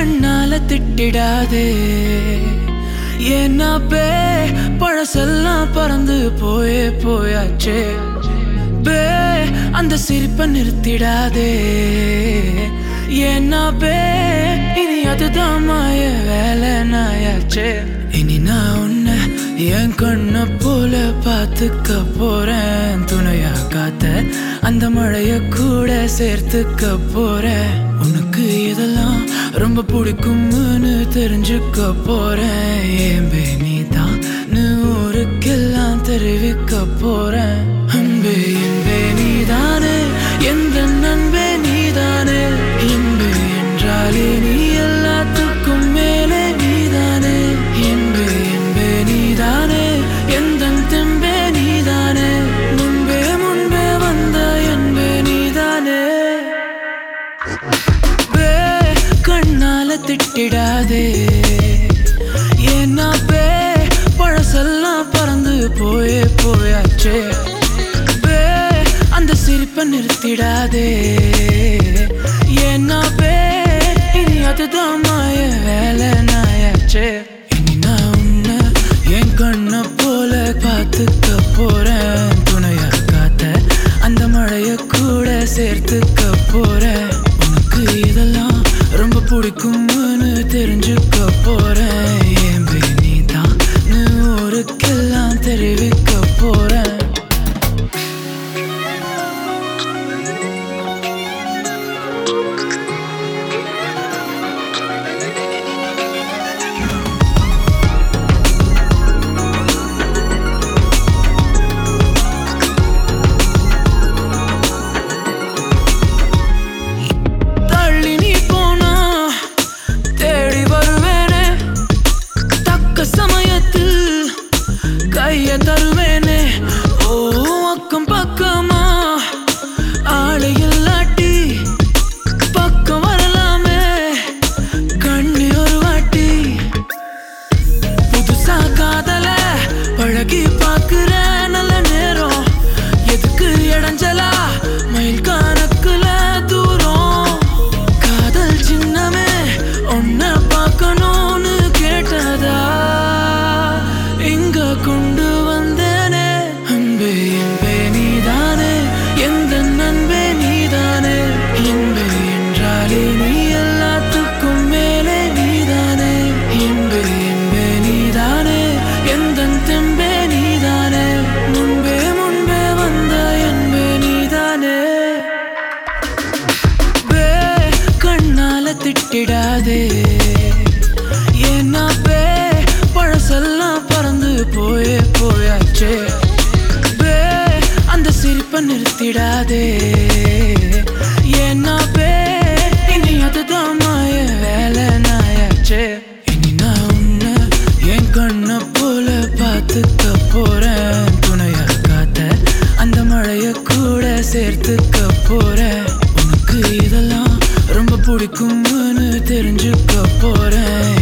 கண்ணால திட்டிடாதே. ஏன்னா பே பழசெல்லாம் பறந்து போயே போயாச்சே. பே அந்த சிரிப்பை நிறுத்திடாதே. ஏன்னா பே இனி அதுதான் மாய வேலை நாயாச்சே. இனி நான் உன்னை என் கண்ணை போல பார்த்துக்க போறேன். துணையா காத்த அந்த மழைய கூட சேர்த்துக்க போற. உனக்கு இதெல்லாம் ரொம்ப பிடிக்கும்னு தெரிஞ்சுக்க போறேன் ஏன் நீ திட்டிடாதே. Ay, விட்டுடாதே. என்னப்பே பழசெல்லாம் பறந்து போயே போயாச்சே. அந்த சிரிப்பை நிறுத்திடாதே. துடிக்கும் தெரிஞ்சுக்க போறேன்.